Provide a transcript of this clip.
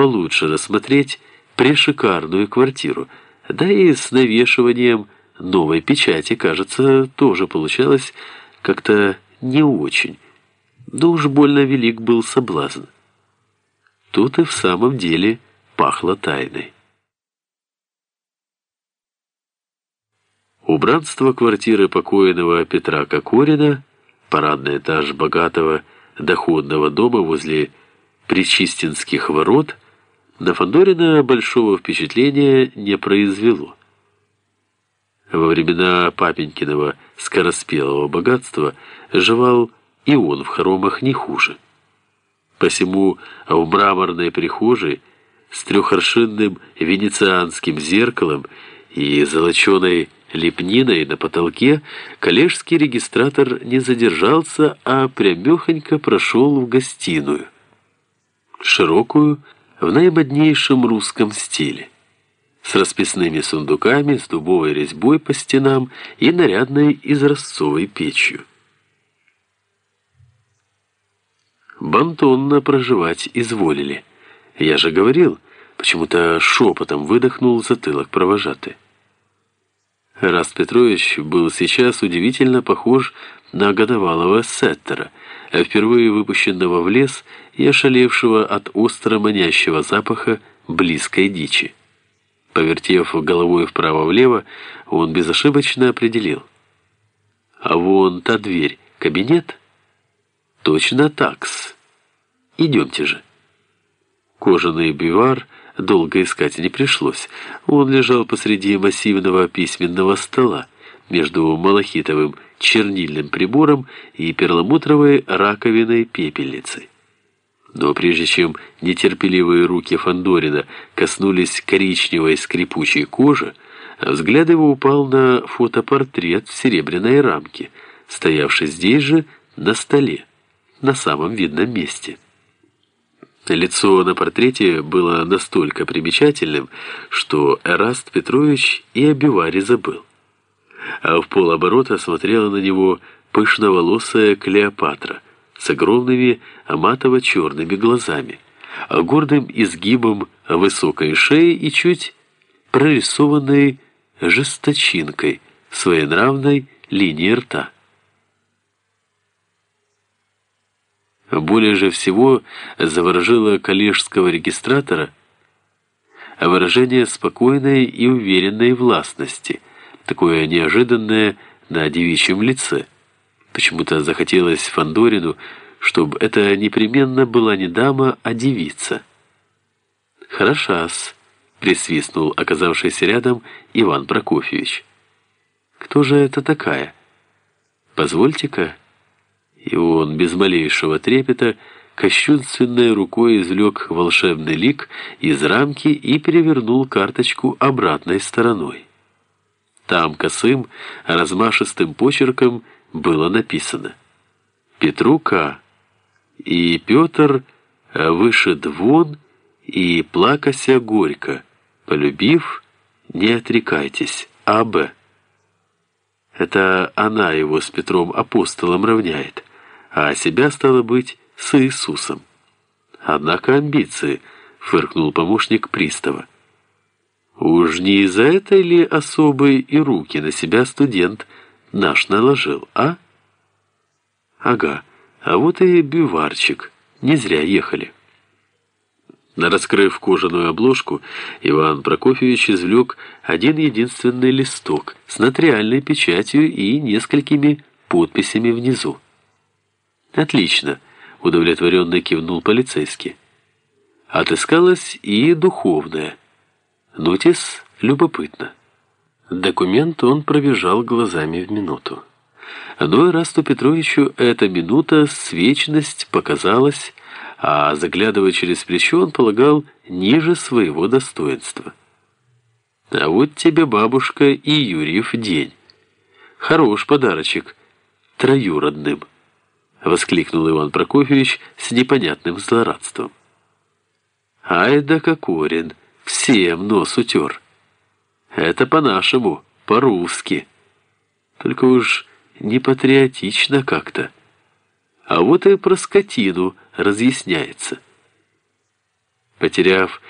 получше рассмотреть прешикарную квартиру, да и с навешиванием новой печати, кажется, тоже получалось как-то не очень. Да уж больно велик был соблазн. Тут и в самом деле пахло тайной. Убранство квартиры покойного Петра Кокорина, парадный этаж богатого доходного дома возле Причистинских ворот, на Фандорина большого впечатления не произвело. Во времена папенькиного скороспелого богатства жевал и он в хоромах не хуже. Посему в мраморной прихожей с трехоршинным венецианским зеркалом и золоченой лепниной на потолке коллежский регистратор не задержался, а прямехонько прошел в гостиную, широкую, в наимоднейшем русском стиле с расписными сундуками, с дубовой резьбой по стенам и нарядной изразцовой печью. Бантонно проживать изволили. Я же говорил, почему-то шепотом выдохнул затылок провожатый. Раст Петрович был сейчас удивительно похож на годовалого сеттера, впервые выпущенного в лес и ошалевшего от остро манящего запаха близкой дичи. Повертев головой вправо-влево, он безошибочно определил. «А вон та дверь, кабинет?» «Точно такс. Идемте же». Кожаный бивар долго искать не пришлось. Он лежал посреди массивного письменного стола между малахитовым чернильным прибором и перламутровой раковиной пепельницей. Но прежде чем нетерпеливые руки Фандорина коснулись коричневой скрипучей кожи, взгляд его упал на фотопортрет в серебряной рамке, стоявший здесь же на столе, на самом видном месте. Лицо на портрете было настолько примечательным, что Эраст Петрович и о биваре забыл. А в полоборота смотрела на него пышноволосая Клеопатра – с огромными аматово-черными глазами, а гордым изгибом высокой шеи и чуть прорисованной жесточинкой своенравной линии рта. Более же всего заворожило коллежского регистратора выражение спокойной и уверенной властности, такое неожиданное на девичьем лице – Почему-то захотелось Фандорину, чтобы это непременно была не дама, а девица. «Хороша-с», — присвистнул оказавшийся рядом Иван Прокофьевич. «Кто же это такая?» «Позвольте-ка». И он без малейшего трепета кощунственной рукой извлек волшебный лик из рамки и перевернул карточку обратной стороной. Там косым, размашистым почерком — было написано «Петру К. и Петр выше двон и плакася горько, полюбив, не отрекайтесь, А.Б. Это она его с Петром апостолом равняет, а себя, стало быть, с Иисусом. Однако амбиции, фыркнул помощник пристава. Уж не из-за этой ли особой и руки на себя студент наш наложил, а? Ага, а вот и биварчик. Не зря ехали. Раскрыв кожаную обложку, Иван Прокофьевич извлек один единственный листок с нотариальной печатью и несколькими подписями внизу. «Отлично», — удовлетворенно кивнул полицейский. Отыскалась и духовная. Нотис любопытно. Документ он пробежал глазами в минуту. Но Расту Петровичу эта минута с вечность показалась, а заглядывая через плечо он полагал ниже своего достоинства. А вот тебе, бабушка, и Юрьев день. Хорош подарочек троюродным, воскликнул Иван Прокофьевич с непонятным злорадством. Ай да Кокорин, всем нос утер. Это по-нашему, по-русски. Только уж не патриотично как-то. А вот и про скотину разъясняется. Потеряв